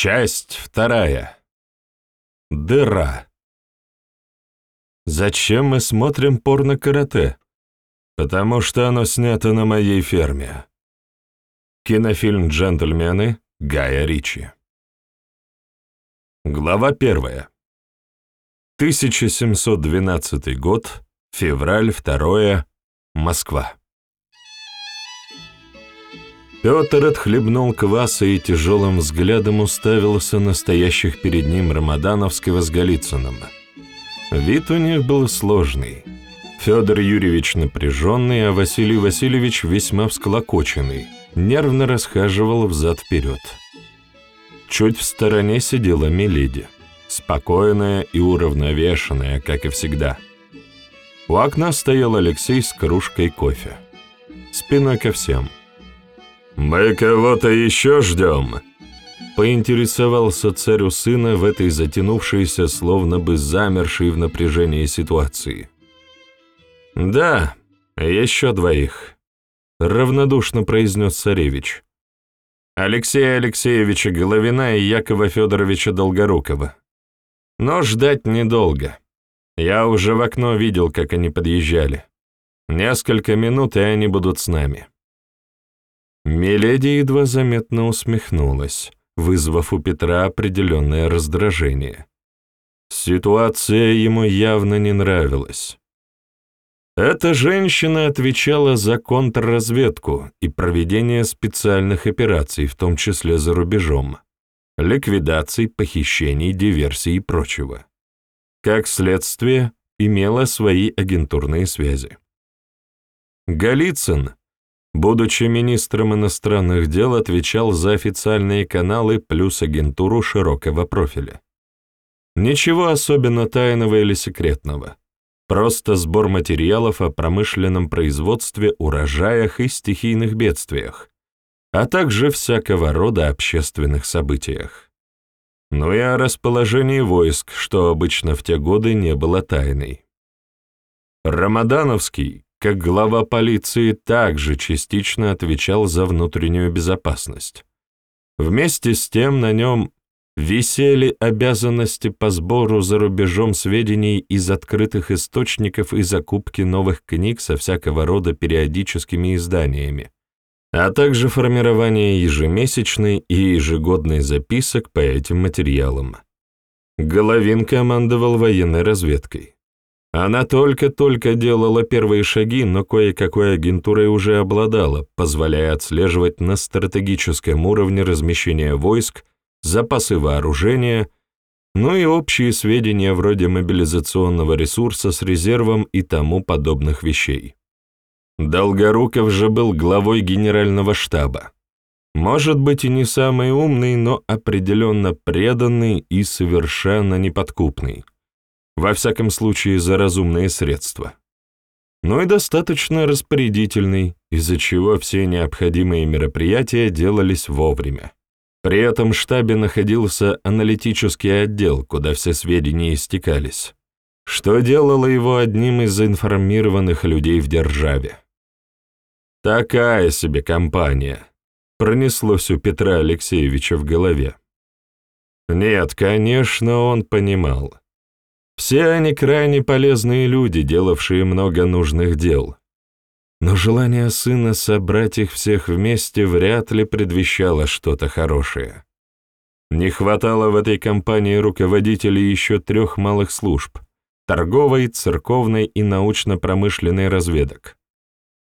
Часть вторая. Дыра. Зачем мы смотрим порно-карате? Потому что оно снято на моей ферме. Кинофильм «Джентльмены» Гая Ричи. Глава первая. 1712 год, февраль 2 Москва. Петр отхлебнул кваса и тяжелым взглядом уставился на стоящих перед ним Рамадановского с Голицыным. Вид у них был сложный. Федор Юрьевич напряженный, а Василий Васильевич весьма всклокоченный, нервно расхаживал взад-вперед. Чуть в стороне сидела Мелиди, спокойная и уравновешенная, как и всегда. У окна стоял Алексей с кружкой кофе. Спиной ко всем – «Мы кого-то еще ждем?» Поинтересовался царь у сына в этой затянувшейся, словно бы замершей в напряжении ситуации. «Да, еще двоих», — равнодушно произнес царевич. Алексея Алексеевича Головина и Якова Федоровича Долгорукова. Но ждать недолго. Я уже в окно видел, как они подъезжали. Несколько минут, и они будут с нами. Миледи едва заметно усмехнулась, вызвав у Петра определенное раздражение. Ситуация ему явно не нравилась. Эта женщина отвечала за контрразведку и проведение специальных операций, в том числе за рубежом, ликвидаций, похищений, диверсий и прочего. Как следствие, имела свои агентурные связи. Голицын, будучи министром иностранных дел, отвечал за официальные каналы плюс агентуру широкого профиля. Ничего особенно тайного или секретного. Просто сбор материалов о промышленном производстве, урожаях и стихийных бедствиях, а также всякого рода общественных событиях. Ну и о расположении войск, что обычно в те годы не было тайной. Рамадановский, как глава полиции также частично отвечал за внутреннюю безопасность. Вместе с тем на нем висели обязанности по сбору за рубежом сведений из открытых источников и закупки новых книг со всякого рода периодическими изданиями, а также формирование ежемесячной и ежегодной записок по этим материалам. Головин командовал военной разведкой. Она только-только делала первые шаги, но кое-какой агентурой уже обладала, позволяя отслеживать на стратегическом уровне размещение войск, запасы вооружения, ну и общие сведения вроде мобилизационного ресурса с резервом и тому подобных вещей. Долгоруков же был главой генерального штаба. Может быть и не самый умный, но определенно преданный и совершенно неподкупный во всяком случае за разумные средства. Но и достаточно распорядительный, из-за чего все необходимые мероприятия делались вовремя. При этом в штабе находился аналитический отдел, куда все сведения истекались, что делало его одним из информированных людей в державе. Такая себе компания. Пронеслось у Петра Алексеевича в голове. Нет, конечно, он понимал. Все они крайне полезные люди, делавшие много нужных дел. Но желание сына собрать их всех вместе вряд ли предвещало что-то хорошее. Не хватало в этой компании руководителей еще трех малых служб – торговой, церковной и научно-промышленной разведок.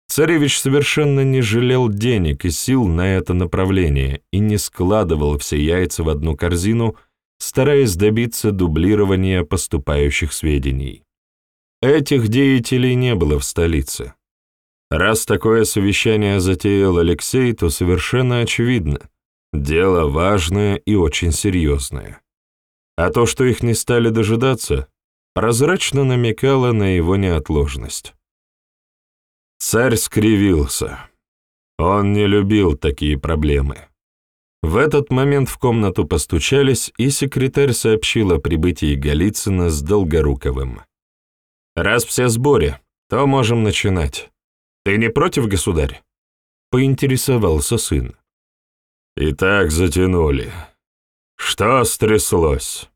Царевич совершенно не жалел денег и сил на это направление и не складывал все яйца в одну корзину – стараясь добиться дублирования поступающих сведений. Этих деятелей не было в столице. Раз такое совещание затеял Алексей, то совершенно очевидно, дело важное и очень серьезное. А то, что их не стали дожидаться, прозрачно намекало на его неотложность. Царь скривился. Он не любил такие проблемы. В этот момент в комнату постучались, и секретарь сообщил о прибытии Голицына с Долгоруковым. «Раз все в сборе, то можем начинать. Ты не против, государь?» — поинтересовался сын. «И так затянули. Что стряслось?»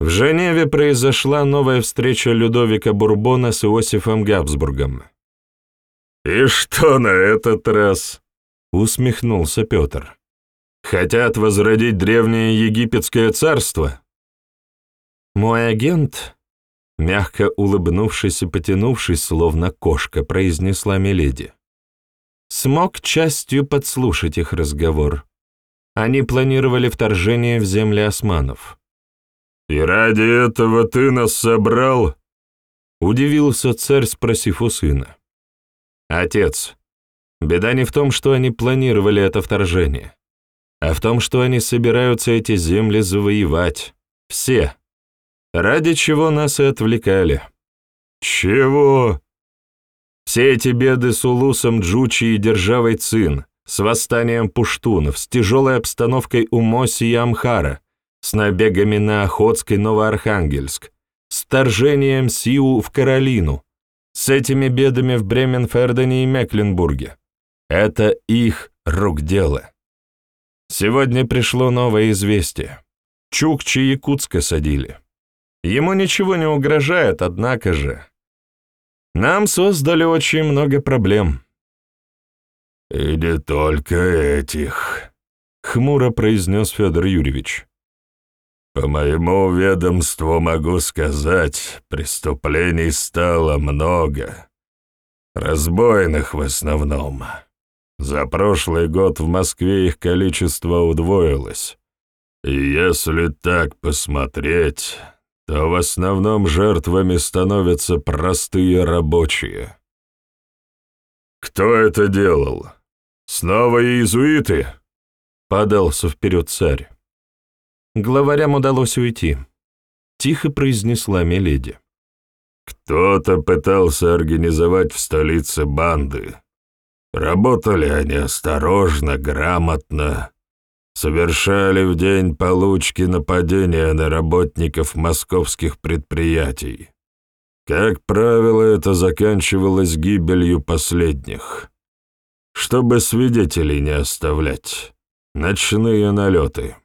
В Женеве произошла новая встреча Людовика Бурбона с Иосифом Габсбургом. «И что на этот раз?» — усмехнулся Петр. «Хотят возродить древнее египетское царство?» Мой агент, мягко улыбнувшись и потянувшись, словно кошка, произнесла Меледи, смог частью подслушать их разговор. Они планировали вторжение в земли османов. «И ради этого ты нас собрал?» — удивился царь, спросив у сына. «Отец, беда не в том, что они планировали это вторжение, а в том, что они собираются эти земли завоевать. Все. Ради чего нас и отвлекали». «Чего?» Все эти беды с Улусом Джучи и державой Цин, с восстанием пуштунов, с тяжелой обстановкой у Моси и Амхара, с набегами на Охотск и Новоархангельск, с торжением Сиу в Каролину, с этими бедами в Бременфердене и Мекленбурге. Это их рук дело. Сегодня пришло новое известие. Чукчи Якутска садили. Ему ничего не угрожает, однако же. Нам создали очень много проблем. «И не только этих», — хмуро произнес Федор Юрьевич. По моему ведомству могу сказать, преступлений стало много. Разбойных в основном. За прошлый год в Москве их количество удвоилось. И если так посмотреть, то в основном жертвами становятся простые рабочие. «Кто это делал? Снова иезуиты?» — подался вперед царь. Главарям удалось уйти. Тихо произнесла Меледи. Кто-то пытался организовать в столице банды. Работали они осторожно, грамотно. Совершали в день получки нападения на работников московских предприятий. Как правило, это заканчивалось гибелью последних. Чтобы свидетелей не оставлять. Ночные налеты.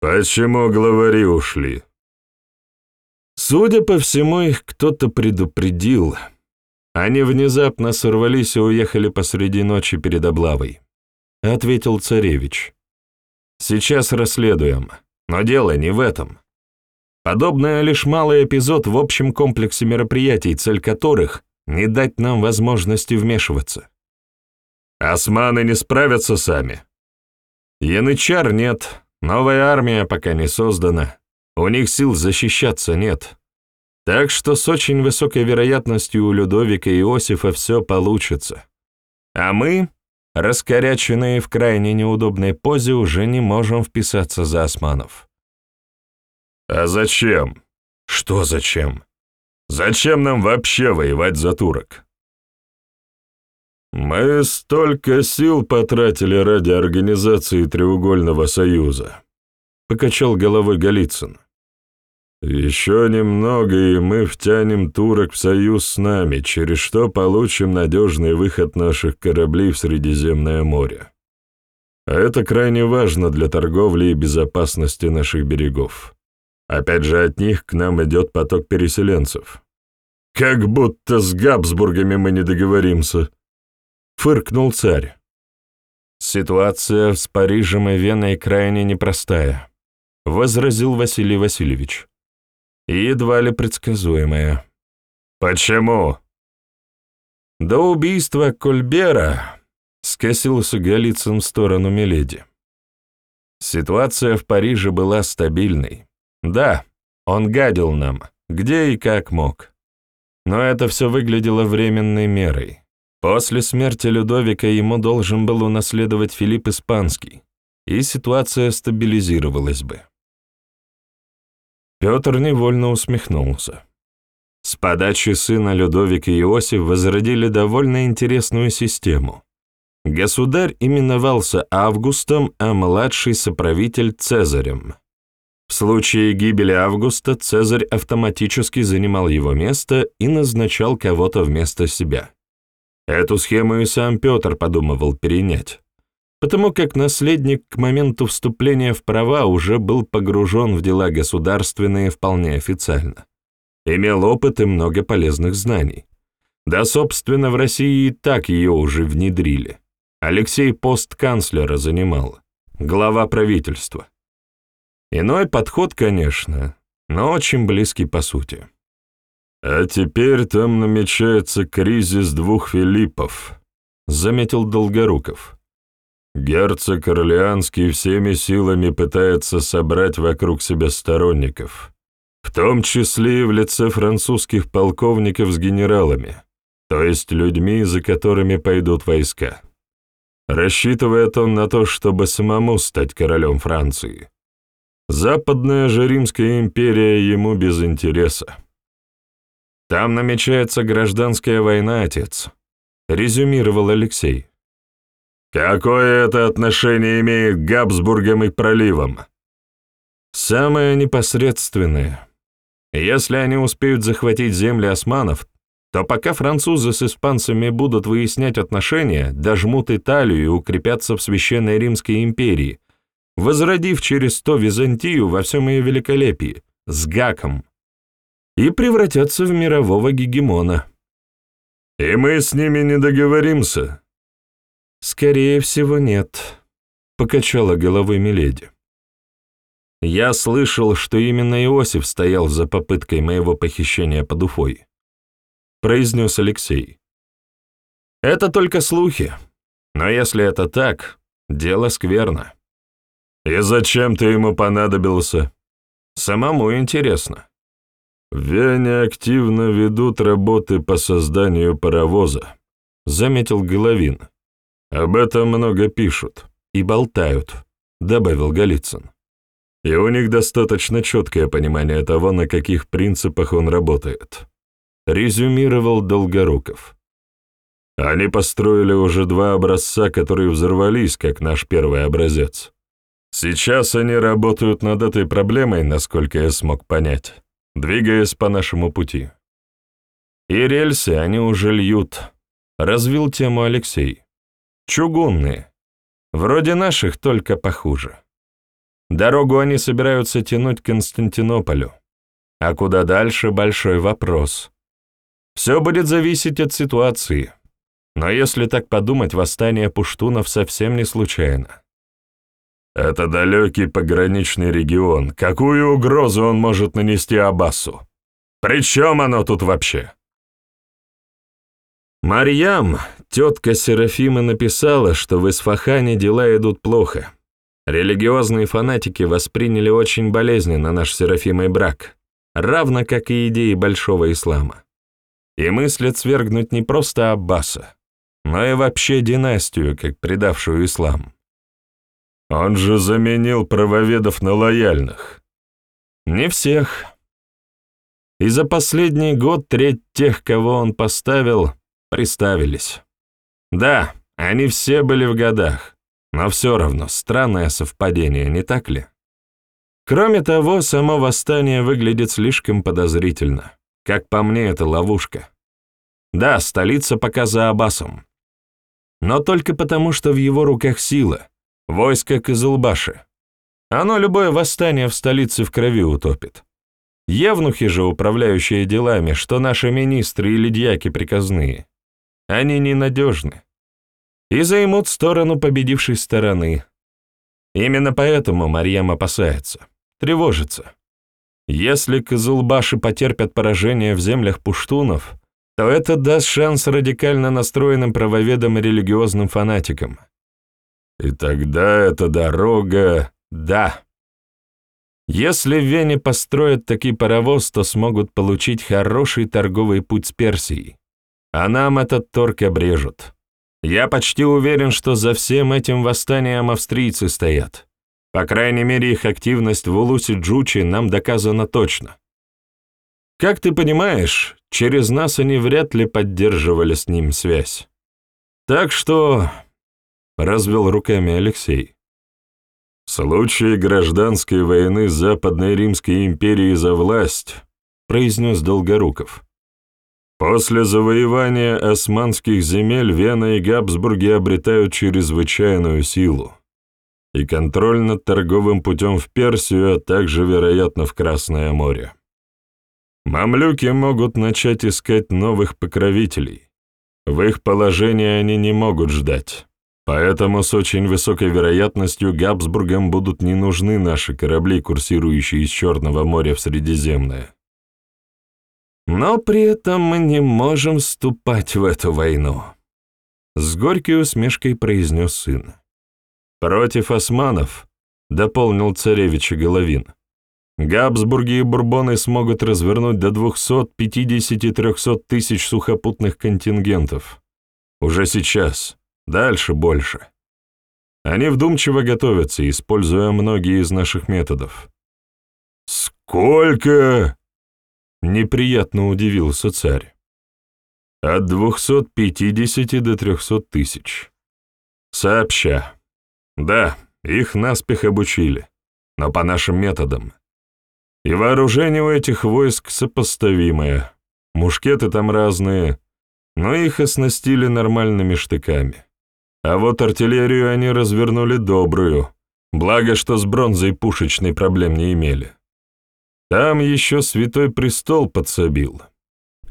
«Почему главари ушли?» Судя по всему, их кто-то предупредил. Они внезапно сорвались и уехали посреди ночи перед облавой, — ответил царевич. Сейчас расследуем, но дело не в этом. Подобное лишь малый эпизод в общем комплексе мероприятий, цель которых — не дать нам возможности вмешиваться. Османы не справятся сами. Янычар нет, Новая армия пока не создана, у них сил защищаться нет. Так что с очень высокой вероятностью у Людовика и Иосифа все получится. А мы, раскоряченные в крайне неудобной позе, уже не можем вписаться за османов. А зачем? Что зачем? Зачем нам вообще воевать за турок? «Мы столько сил потратили ради организации Треугольного Союза», — покачал головой Голицын. «Еще немного, и мы втянем турок в союз с нами, через что получим надежный выход наших кораблей в Средиземное море. А это крайне важно для торговли и безопасности наших берегов. Опять же, от них к нам идет поток переселенцев. Как будто с Габсбургами мы не договоримся», фыркнул царь. «Ситуация с Парижем и Веной крайне непростая», — возразил Василий Васильевич. «И едва ли предсказуемая». «Почему?» До убийства Кольбера скосился Голицын в сторону Миледи. Ситуация в Париже была стабильной. Да, он гадил нам, где и как мог. Но это все выглядело временной мерой. После смерти Людовика ему должен был унаследовать Филипп Испанский, и ситуация стабилизировалась бы. Петр невольно усмехнулся. С подачи сына Людовик и Иосиф возродили довольно интересную систему. Государь именовался Августом, а младший соправитель — Цезарем. В случае гибели Августа Цезарь автоматически занимал его место и назначал кого-то вместо себя. Эту схему и сам Петр подумывал перенять. Потому как наследник к моменту вступления в права уже был погружен в дела государственные вполне официально. Имел опыт и много полезных знаний. Да, собственно, в России и так ее уже внедрили. Алексей пост канцлера занимал, глава правительства. Иной подход, конечно, но очень близкий по сути. «А теперь там намечается кризис двух Филиппов», — заметил Долгоруков. Герцог Орлеанский всеми силами пытается собрать вокруг себя сторонников, в том числе и в лице французских полковников с генералами, то есть людьми, за которыми пойдут войска. Рассчитывает он на то, чтобы самому стать королем Франции. Западная же Римская империя ему без интереса. «Там намечается гражданская война, отец», — резюмировал Алексей. Какое это отношение имеет к Габсбургам и проливам? Самое непосредственное. Если они успеют захватить земли османов, то пока французы с испанцами будут выяснять отношения, дожмут Италию и укрепятся в Священной Римской империи, возродив через то Византию во всем ее великолепии, с Гаком, и превратятся в мирового гегемона. «И мы с ними не договоримся», «Скорее всего, нет», — покачала головой Миледи. «Я слышал, что именно Иосиф стоял за попыткой моего похищения под Уфой», — произнес Алексей. «Это только слухи, но если это так, дело скверно». «И зачем ты ему понадобился?» «Самому интересно». «В Вене активно ведут работы по созданию паровоза», — заметил Головин. «Об этом много пишут и болтают», — добавил Голицын. «И у них достаточно четкое понимание того, на каких принципах он работает», — резюмировал Долгоруков. «Они построили уже два образца, которые взорвались, как наш первый образец. Сейчас они работают над этой проблемой, насколько я смог понять, двигаясь по нашему пути. И рельсы они уже льют», — развил тему Алексей. Чугунные. Вроде наших, только похуже. Дорогу они собираются тянуть к Константинополю. А куда дальше – большой вопрос. Все будет зависеть от ситуации. Но если так подумать, восстание пуштунов совсем не случайно. Это далекий пограничный регион. Какую угрозу он может нанести Аббасу? При чем оно тут вообще? Марьям, тетка Серафима, написала, что в Исфахане дела идут плохо. Религиозные фанатики восприняли очень болезненно наш Серафимой брак, равно как и идеи большого ислама. И мыслят свергнуть не просто Аббаса, но и вообще династию, как предавшую ислам. Он же заменил правоведов на лояльных. Не всех. И за последний год треть тех, кого он поставил, Приставились. Да, они все были в годах, но все равно странное совпадение, не так ли? Кроме того, само восстание выглядит слишком подозрительно. Как по мне, это ловушка. Да, столица пока за Абасом. Но только потому, что в его руках сила, войско Кызылбаши. Оно любое восстание в столице в крови утопит. Евнухи же, управляющие делами, что наши министры или дьяки приказные, они ненадежны и займут сторону победившей стороны. Именно поэтому Марьям опасается, тревожится. Если Кызылбаши потерпят поражение в землях пуштунов, то это даст шанс радикально настроенным правоведам и религиозным фанатикам. И тогда эта дорога... Да. Если в Вене построят такой паровоз, то смогут получить хороший торговый путь с Персией. А нам этот торг обрежут. Я почти уверен, что за всем этим восстанием австрийцы стоят. По крайней мере, их активность в Улусе-Джучи нам доказана точно. Как ты понимаешь, через нас они вряд ли поддерживали с ним связь. Так что...» — развел руками Алексей. «В случае гражданской войны Западной Римской империи за власть», — произнес Долгоруков, После завоевания османских земель Вена и Габсбурги обретают чрезвычайную силу и контроль над торговым путем в Персию, а также, вероятно, в Красное море. Мамлюки могут начать искать новых покровителей. В их положении они не могут ждать. Поэтому с очень высокой вероятностью Габсбургам будут не нужны наши корабли, курсирующие из Черного моря в Средиземное. Но при этом мы не можем вступать в эту войну. С горькой усмешкой произнес сын. Против османов, дополнил царевич Головин, Габсбурги и Бурбоны смогут развернуть до 250-300 тысяч сухопутных контингентов. Уже сейчас, дальше больше. Они вдумчиво готовятся, используя многие из наших методов. «Сколько?» — неприятно удивился царь. «От 250 до 300 тысяч. Сообща. Да, их наспех обучили, но по нашим методам. И вооружение у этих войск сопоставимое. Мушкеты там разные, но их оснастили нормальными штыками. А вот артиллерию они развернули добрую, благо что с бронзой пушечной проблем не имели. Там еще Святой Престол подсобил.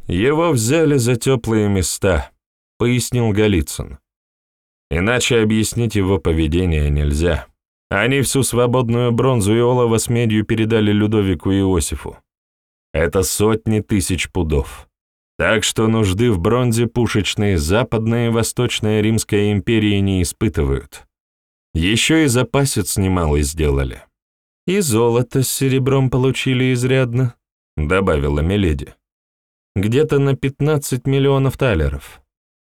Его взяли за теплые места, пояснил Голицын. Иначе объяснить его поведение нельзя. Они всю свободную бронзу и олово с медью передали Людовику и Иосифу. Это сотни тысяч пудов. Так что нужды в бронзе пушечные Западная и Восточная Римская империи не испытывают. Еще и запасец немалый сделали. «И золото с серебром получили изрядно», — добавила Меледи. «Где-то на 15 миллионов талеров.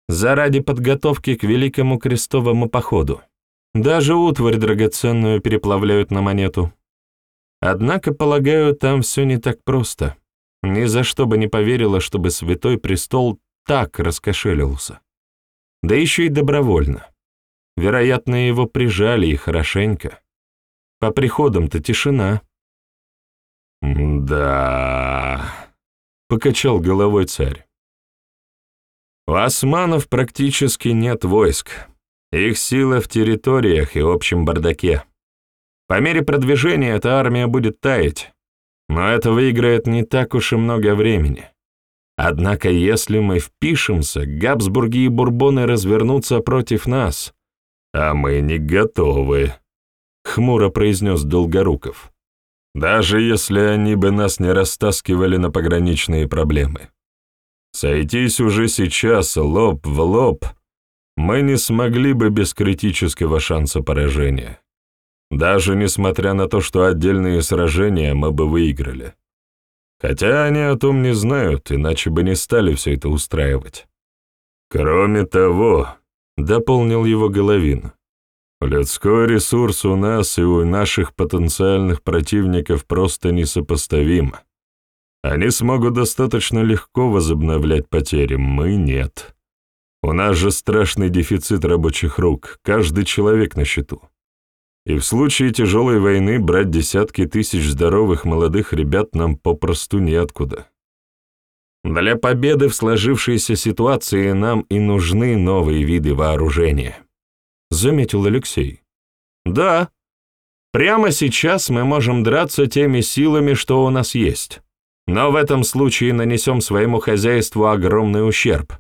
Заради подготовки к Великому Крестовому походу. Даже утварь драгоценную переплавляют на монету. Однако, полагаю, там все не так просто. Ни за что бы не поверила, чтобы Святой Престол так раскошелился. Да еще и добровольно. Вероятно, его прижали и хорошенько. По приходам-то тишина. «Да...» — покачал головой царь. «У османов практически нет войск. Их сила в территориях и общем бардаке. По мере продвижения эта армия будет таять, но это выиграет не так уж и много времени. Однако если мы впишемся, Габсбурги и Бурбоны развернутся против нас, а мы не готовы. — хмуро произнес Долгоруков. «Даже если они бы нас не растаскивали на пограничные проблемы. Сойтись уже сейчас лоб в лоб, мы не смогли бы без критического шанса поражения. Даже несмотря на то, что отдельные сражения мы бы выиграли. Хотя они о том не знают, иначе бы не стали все это устраивать. Кроме того, — дополнил его Головин, Людской ресурс у нас и у наших потенциальных противников просто несопоставим. Они смогут достаточно легко возобновлять потери, мы нет. У нас же страшный дефицит рабочих рук, каждый человек на счету. И в случае тяжелой войны брать десятки тысяч здоровых молодых ребят нам попросту неоткуда. Для победы в сложившейся ситуации нам и нужны новые виды вооружения заметил Алексей. Да, прямо сейчас мы можем драться теми силами, что у нас есть. Но в этом случае нанесем своему хозяйству огромный ущерб.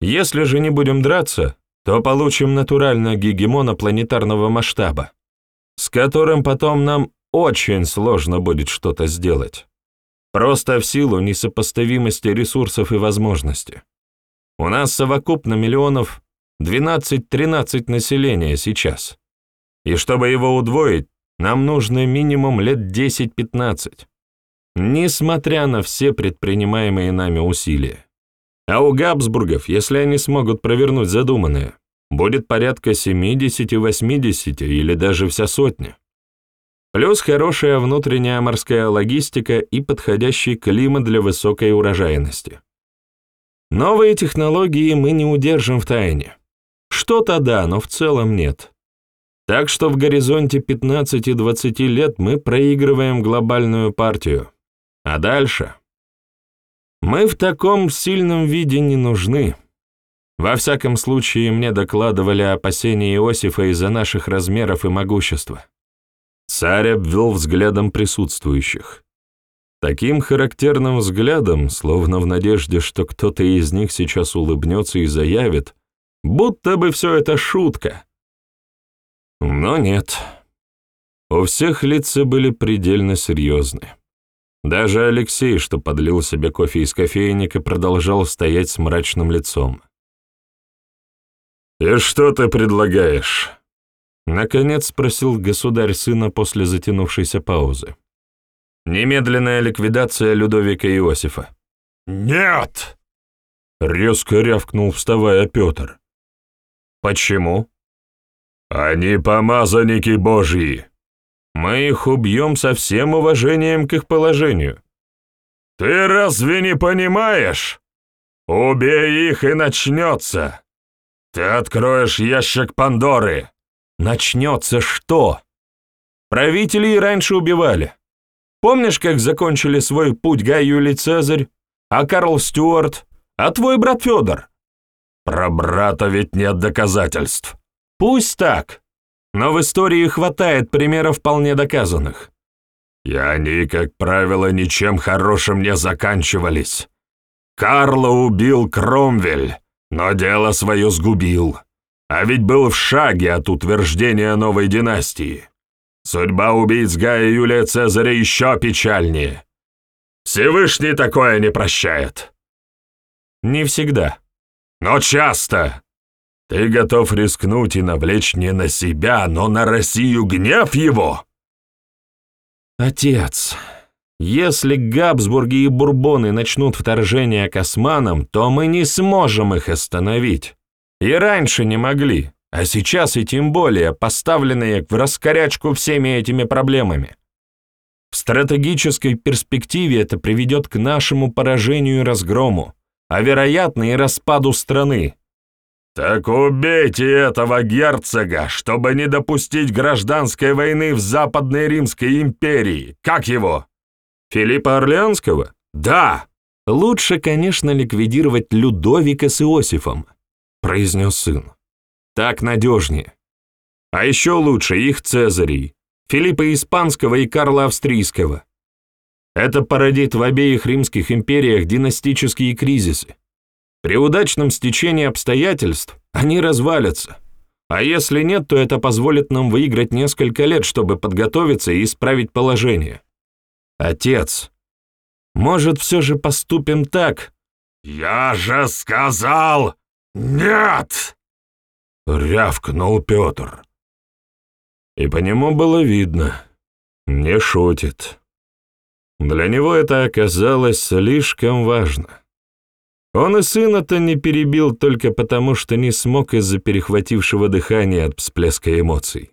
Если же не будем драться, то получим натурально гегемона планетарного масштаба, с которым потом нам очень сложно будет что-то сделать. Просто в силу несопоставимости ресурсов и возможностей. У нас совокупно миллионов 12-13 населения сейчас. И чтобы его удвоить, нам нужно минимум лет 10-15. Несмотря на все предпринимаемые нами усилия. А у Габсбургов, если они смогут провернуть задуманное, будет порядка 70-80 или даже вся сотня. Плюс хорошая внутренняя морская логистика и подходящий климат для высокой урожайности. Новые технологии мы не удержим в тайне. Что-то да, но в целом нет. Так что в горизонте 15-20 лет мы проигрываем глобальную партию. А дальше? Мы в таком сильном виде не нужны. Во всяком случае, мне докладывали опасения Иосифа из-за наших размеров и могущества. Царь обвел взглядом присутствующих. Таким характерным взглядом, словно в надежде, что кто-то из них сейчас улыбнется и заявит, будто бы все это шутка. Но нет. У всех лица были предельно серьезны. Даже Алексей, что подлил себе кофе из кофейника, продолжал стоять с мрачным лицом. «И что ты предлагаешь?» Наконец спросил государь сына после затянувшейся паузы. «Немедленная ликвидация Людовика Иосифа». «Нет!» — резко рявкнул, вставая Петр. «Почему?» «Они помазанники Божьи!» Мы их убьем со всем уважением к их положению. Ты разве не понимаешь? Убей их и начнется. Ты откроешь ящик Пандоры. Начнется что? Правителей раньше убивали. Помнишь, как закончили свой путь Гай Юлий Цезарь, а Карл Стюарт, а твой брат Федор? Про брата ведь нет доказательств. Пусть так но в истории хватает примеров вполне доказанных. И они, как правило, ничем хорошим не заканчивались. Карла убил Кромвель, но дело свое сгубил. А ведь был в шаге от утверждения новой династии. Судьба убийц Гая Юлия Цезаря еще печальнее. Всевышний такое не прощает. Не всегда. Но часто. Ты готов рискнуть и навлечь не на себя, но на Россию гнев его? Отец, если Габсбурги и Бурбоны начнут вторжение к османам, то мы не сможем их остановить. И раньше не могли, а сейчас и тем более, поставленные в раскорячку всеми этими проблемами. В стратегической перспективе это приведет к нашему поражению и разгрому, а вероятно и распаду страны, «Так убейте этого герцога, чтобы не допустить гражданской войны в Западной Римской империи. Как его?» «Филиппа Орлеанского?» «Да!» «Лучше, конечно, ликвидировать Людовика с Иосифом», — произнес сын. «Так надежнее. А еще лучше их Цезарей, Филиппа Испанского и Карла Австрийского. Это породит в обеих римских империях династические кризисы. При удачном стечении обстоятельств они развалятся. А если нет, то это позволит нам выиграть несколько лет, чтобы подготовиться и исправить положение. Отец, может, все же поступим так? Я же сказал «нет!» Рявкнул Петр. И по нему было видно, не шутит. Для него это оказалось слишком важно. Он и сына-то не перебил только потому, что не смог из-за перехватившего дыхания от всплеска эмоций.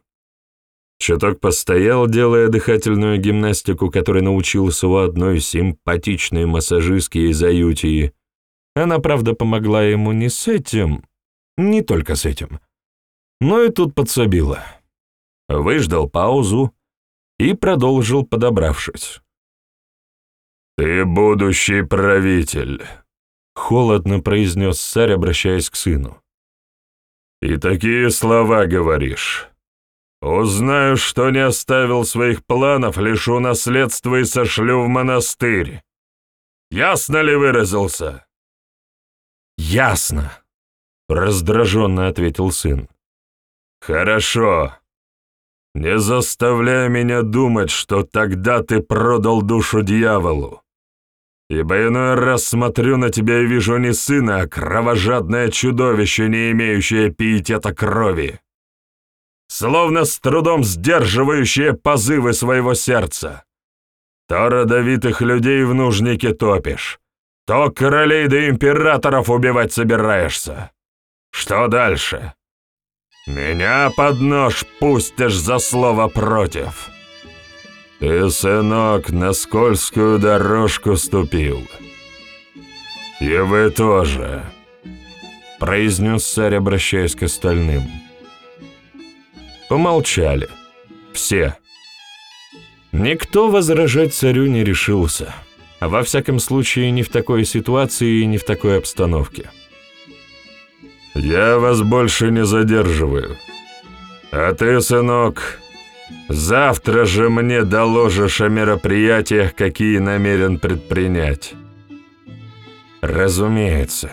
Чуток постоял, делая дыхательную гимнастику, которой научился у одной симпатичной массажистки из Аютии. Она, правда, помогла ему не с этим, не только с этим, но и тут подсобила. Выждал паузу и продолжил, подобравшись. «Ты будущий правитель», Холодно произнес царь, обращаясь к сыну. «И такие слова говоришь. Узнаю, что не оставил своих планов, лишу наследства и сошлю в монастырь. Ясно ли выразился?» «Ясно», — раздраженно ответил сын. «Хорошо. Не заставляй меня думать, что тогда ты продал душу дьяволу ибо иной раз смотрю на тебя и вижу не сына, а кровожадное чудовище, не имеющее пиетета крови, словно с трудом сдерживающее позывы своего сердца. То родовитых людей в нужнике топишь, то королей да императоров убивать собираешься. Что дальше? Меня под нож пустишь за слово «против». «Ты, сынок, на скользкую дорожку ступил». «И вы тоже», — произнес царь, обращаясь к остальным. Помолчали. Все. Никто возражать царю не решился. А во всяком случае, не в такой ситуации и не в такой обстановке. «Я вас больше не задерживаю. А ты, сынок, Завтра же мне доложишь о мероприятиях, какие намерен предпринять. Разумеется.